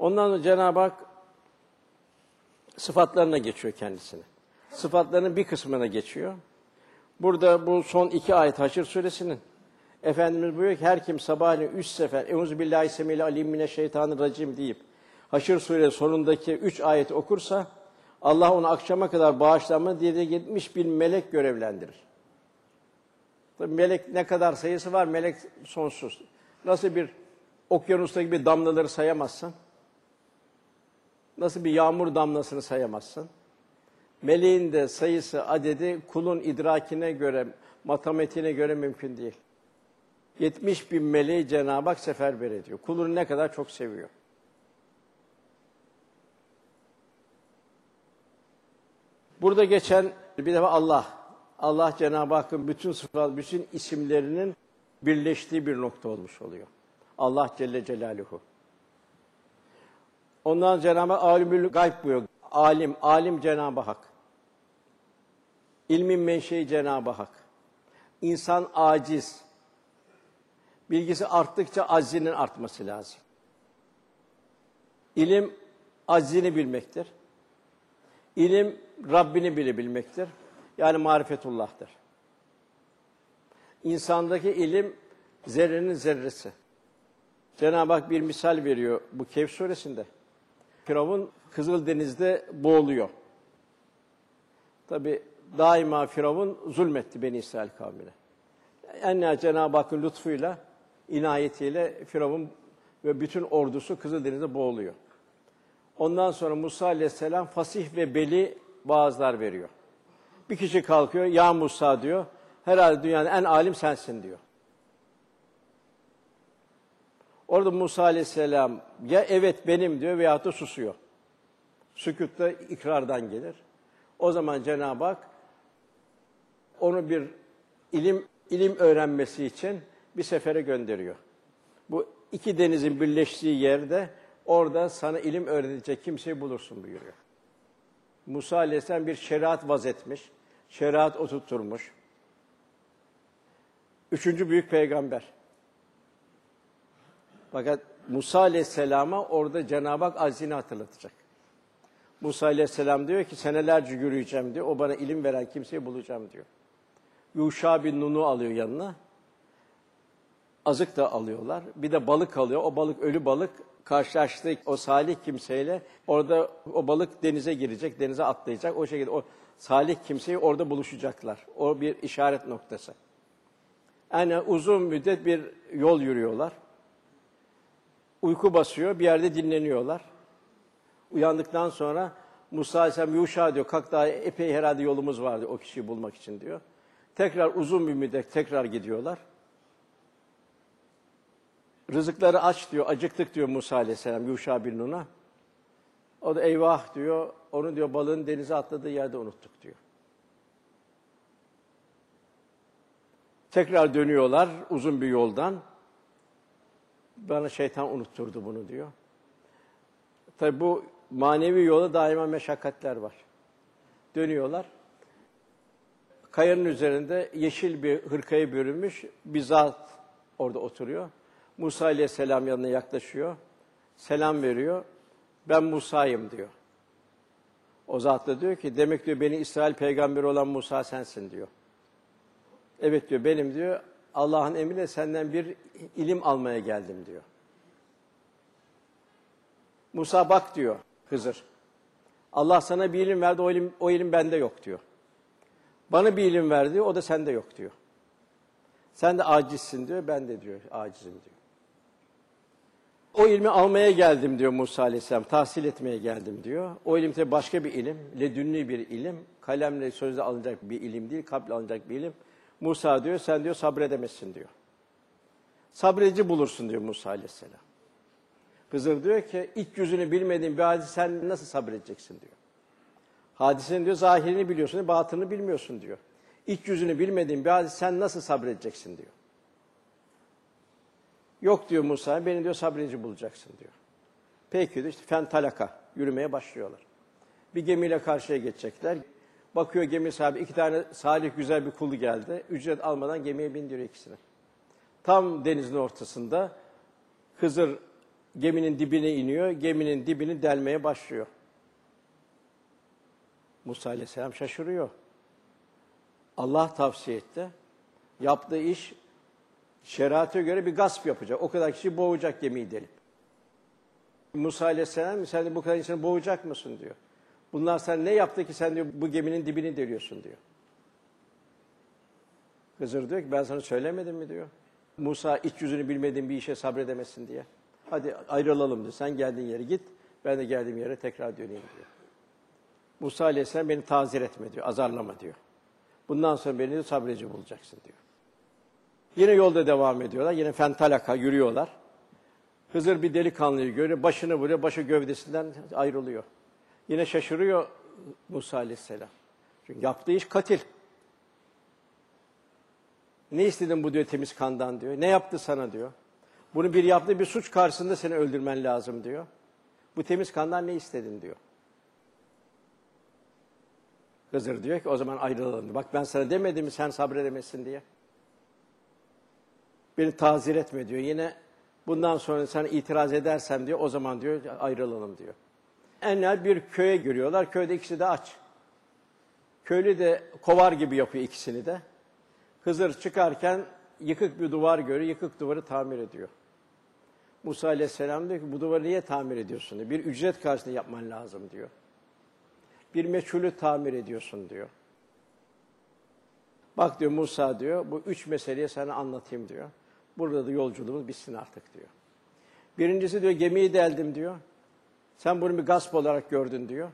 Ondan sonra Cenab-ı Hak sıfatlarına geçiyor kendisini. Sıfatlarının bir kısmına geçiyor. Burada bu son iki ayet Haşr suresinin Efendimiz buyuruyor ki her kim sabahleyin üç sefer Euzu billahi semil alim mineşşeytanirracim deyip Haşr suresi sonundaki üç ayeti okursa Allah onu akşama kadar bağışlanma diye 70 bin melek görevlendirir. Tabii melek ne kadar sayısı var? Melek sonsuz. Nasıl bir okyanusta gibi damlaları sayamazsın? Nasıl bir yağmur damlasını sayamazsın? Meleğin de sayısı, adedi kulun idrakine göre, matematiğine göre mümkün değil. 70 bin meleği Cenab-ı Hak seferber ediyor. Kulunu ne kadar çok seviyor. Burada geçen bir defa Allah. Allah Cenab-ı Hakk'ın bütün sıfat, bütün isimlerinin birleştiği bir nokta olmuş oluyor. Allah Celle Celaluhu. Ondan Cenab-ı alimül gayb buyuruyor. Alim, alim Cenab-ı Hak. İlmin menşei Cenab-ı Hak. İnsan aciz. Bilgisi arttıkça aczinin artması lazım. İlim aczini bilmektir. İlim Rabbini bilebilmektir. Yani marifetullah'tır. İnsandaki ilim zerrenin zerresi. Cenab-ı Hak bir misal veriyor bu Kehf suresinde. Firavun Kızıldeniz'de boğuluyor. Tabi daima Firavun zulmetti Beni İsrail kavmine. En Cenab-ı Hakk'ın lütfuyla, inayetiyle Firavun ve bütün ordusu Kızıldeniz'de boğuluyor. Ondan sonra Musa Aleyhisselam fasih ve beli vaazlar veriyor. Bir kişi kalkıyor, ya Musa diyor, herhalde dünyanın en alim sensin diyor. Orada Musa Aleyhisselam ya evet benim diyor veyahut da susuyor. Sükut da ikrardan gelir. O zaman Cenab-ı Hak onu bir ilim ilim öğrenmesi için bir sefere gönderiyor. Bu iki denizin birleştiği yerde orada sana ilim öğretecek kimseyi bulursun buyuruyor. Musa Aleyhisselam bir şeriat vazetmiş, şeriat oturtturmuş. Üçüncü büyük peygamber. Fakat Musa Aleyhisselam'a orada Cenab-ı Hak azini hatırlatacak. Musa Aleyhisselam diyor ki senelerce yürüyeceğim diyor. O bana ilim veren kimseyi bulacağım diyor. Yuşa bin Nun'u alıyor yanına. Azık da alıyorlar. Bir de balık alıyor. O balık ölü balık karşılaştığı o salih kimseyle orada o balık denize girecek, denize atlayacak. O şekilde o salih kimseyi orada buluşacaklar. O bir işaret noktası. Yani uzun müddet bir yol yürüyorlar. Uyku basıyor, bir yerde dinleniyorlar. Uyandıktan sonra Musa Aleyhisselam Yuşa diyor, kalk daha epey herhalde yolumuz vardı o kişiyi bulmak için diyor. Tekrar uzun bir müddet tekrar gidiyorlar. Rızıkları aç diyor, acıktık diyor Musa Aleyhisselam Yuşa bin Nun'a. O da eyvah diyor, onu diyor balığın denize atladığı yerde unuttuk diyor. Tekrar dönüyorlar uzun bir yoldan. Bana şeytan unutturdu bunu diyor. Tabi bu manevi yola daima meşakkatler var. Dönüyorlar. Kayanın üzerinde yeşil bir hırkaya bürünmüş bir zat orada oturuyor. Musa aleyhisselam yanına yaklaşıyor. Selam veriyor. Ben Musa'yım diyor. O zat da diyor ki demek diyor beni İsrail peygamberi olan Musa sensin diyor. Evet diyor benim diyor. Allah'ın emriyle senden bir ilim almaya geldim diyor. Musa bak diyor Hızır. Allah sana bir ilim verdi, o ilim, o ilim bende yok diyor. Bana bir ilim verdi, o da sende yok diyor. Sen de acizsin diyor, ben de diyor acizim diyor. O ilmi almaya geldim diyor Musa Aleyhisselam, tahsil etmeye geldim diyor. O ilim de başka bir ilim, ledünni bir ilim, kalemle sözle alınacak bir ilim değil, kalple alınacak bir ilim. Musa diyor, sen diyor sabredemezsin diyor. Sabredici bulursun diyor Musa Aleyhisselam. Hızır diyor ki, iç yüzünü bilmediğin bir hadise sen nasıl sabredeceksin diyor. Hadisenin diyor zahirini biliyorsun, batını bilmiyorsun diyor. İç yüzünü bilmediğin bir hadise sen nasıl sabredeceksin diyor. Yok diyor Musa, beni diyor sabredici bulacaksın diyor. Peki diyor, işte fentalaka, yürümeye başlıyorlar. Bir gemiyle karşıya geçecekler. Bakıyor gemi sahibi, iki tane salih güzel bir kulu geldi. Ücret almadan gemiye bindiriyor ikisini. Tam denizin ortasında Hızır geminin dibine iniyor, geminin dibini delmeye başlıyor. Musa Aleyhisselam şaşırıyor. Allah tavsiye etti. Yaptığı iş şeriate göre bir gasp yapacak. O kadar kişi boğacak gemiyi delip. Musa Aleyhisselam sen de bu kadar insanı boğacak mısın diyor. Bunlar sen ne yaptı ki sen diyor bu geminin dibini deliyorsun diyor. Hızır diyor ki ben sana söylemedim mi diyor. Musa iç yüzünü bilmediğin bir işe sabredemezsin diye. Hadi ayrılalım diyor. Sen geldiğin yere git. Ben de geldiğim yere tekrar döneyim diyor. Musa Aleyhisselam beni tazir etme diyor. Azarlama diyor. Bundan sonra beni de sabreci bulacaksın diyor. Yine yolda devam ediyorlar. Yine fentalaka yürüyorlar. Hızır bir delikanlıyı görüyor. Başını vuruyor. Başı gövdesinden ayrılıyor. Yine şaşırıyor Musa Aleyhisselam. Çünkü yaptığı iş katil. Ne istedin bu diyor temiz kandan diyor. Ne yaptı sana diyor. Bunu bir yaptığı bir suç karşısında seni öldürmen lazım diyor. Bu temiz kandan ne istedin diyor. Hızır diyor ki o zaman ayrılalım. diyor. Bak ben sana demedim mi sen sabredemezsin diye. Beni tazir etme diyor. Yine bundan sonra sen itiraz edersem diyor o zaman diyor ayrılalım diyor. Enler bir köye giriyorlar. Köyde ikisi de aç. Köylü de kovar gibi yapıyor ikisini de. Hızır çıkarken yıkık bir duvar görüyor. Yıkık duvarı tamir ediyor. Musa Aleyhisselam diyor ki bu duvarı niye tamir ediyorsun? diyor. Bir ücret karşılığında yapman lazım diyor. Bir meçhulü tamir ediyorsun diyor. Bak diyor Musa diyor bu üç meseleyi sana anlatayım diyor. Burada da yolculuğumuz bitsin artık diyor. Birincisi diyor gemiyi deldim diyor. Sen bunu bir gasp olarak gördün diyor.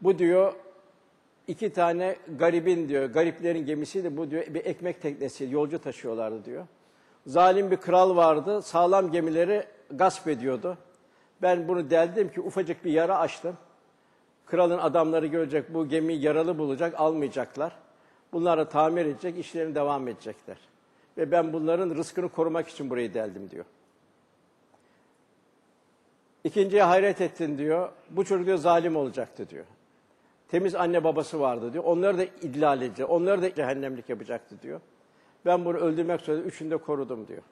Bu diyor iki tane garibin diyor, gariplerin gemisiydi bu diyor bir ekmek teknesi, yolcu taşıyorlardı diyor. Zalim bir kral vardı, sağlam gemileri gasp ediyordu. Ben bunu deldim ki ufacık bir yara açtım. Kralın adamları görecek, bu gemiyi yaralı bulacak, almayacaklar. Bunları tamir edecek, işlerini devam edecekler. Ve ben bunların rızkını korumak için burayı deldim diyor. İkinciye hayret ettin diyor. Bu çocuk diyor zalim olacaktı diyor. Temiz anne babası vardı diyor. Onları da idlal edecek. Onları da cehennemlik yapacaktı diyor. Ben bunu öldürmek üzere üçünü de korudum diyor.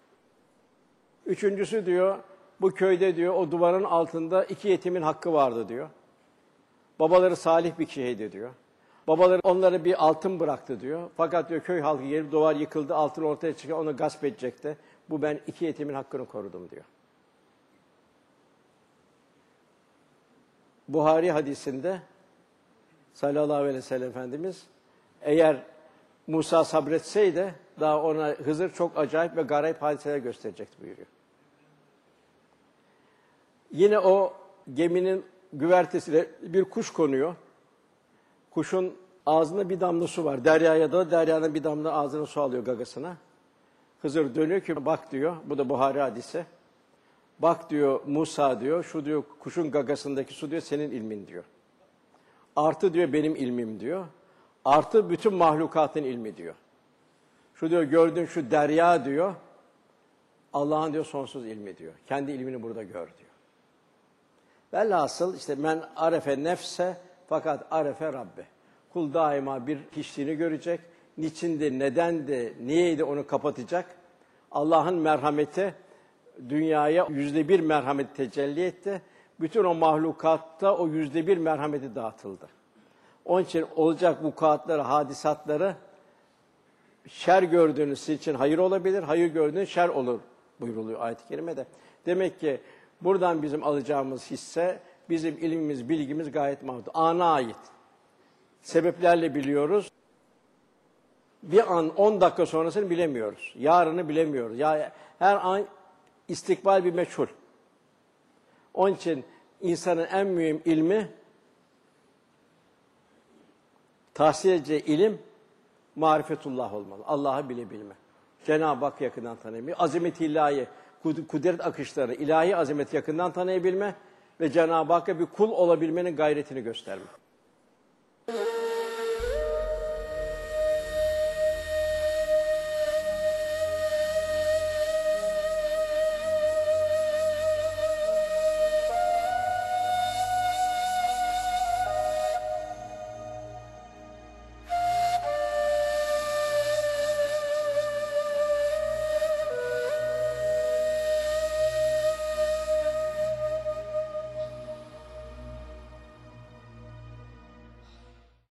Üçüncüsü diyor, bu köyde diyor o duvarın altında iki yetimin hakkı vardı diyor. Babaları salih bir kişiydi diyor. Babaları onlara bir altın bıraktı diyor. Fakat diyor köy halkı gelip duvar yıkıldı, altın ortaya çıkıyor, onu gasp edecekti. Bu ben iki yetimin hakkını korudum diyor. Buhari hadisinde sallallahu aleyhi ve sellem Efendimiz eğer Musa sabretseydi daha ona Hızır çok acayip ve garip hadiseler gösterecekti buyuruyor. Yine o geminin güvertesine bir kuş konuyor. Kuşun ağzında bir damla su var. Deryaya da deryanın bir damla ağzına su alıyor gagasına. Hızır dönüyor ki bak diyor. Bu da Buhari hadisi. Bak diyor Musa diyor. Şu diyor kuşun gagasındaki su diyor senin ilmin diyor. Artı diyor benim ilmim diyor. Artı bütün mahlukatın ilmi diyor. Şu diyor gördüğün şu derya diyor. Allah'ın diyor sonsuz ilmi diyor. Kendi ilmini burada gör diyor. Velhasıl işte men arefe nefse fakat arefe Rabbe. Kul daima bir hiçliğini görecek. Niçindi, nedendi, niyeydi onu kapatacak. Allah'ın merhameti dünyaya yüzde bir merhamet tecelli etti. Bütün o mahlukatta o yüzde bir merhameti dağıtıldı. Onun için olacak vukuatları, hadisatları şer gördüğünüz sizin için hayır olabilir, hayır gördüğünüz şer olur buyruluyor ayet-i kerimede. Demek ki buradan bizim alacağımız hisse, bizim ilmimiz, bilgimiz gayet mahmut. Ana ait. Sebeplerle biliyoruz. Bir an 10 dakika sonrasını bilemiyoruz. Yarını bilemiyoruz. Ya her an istikbal bir meçhul. Onun için insanın en mühim ilmi tahsil edeceği ilim marifetullah olmalı. Allah'ı bilebilme. Cenab-ı Hak yakından tanıyabilme. Azamet ilahi, kudret akışları, ilahi azamet yakından tanıyabilme ve Cenab-ı Hakk'a bir kul olabilmenin gayretini gösterme.